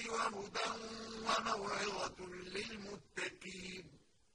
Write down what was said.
وهدى وموعظة للمتقين